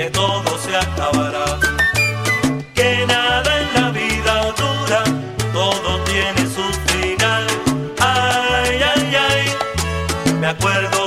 que todo se acabará, que nada en la vida dura, todo tiene su final. Ay, ay, ay, me acuerdo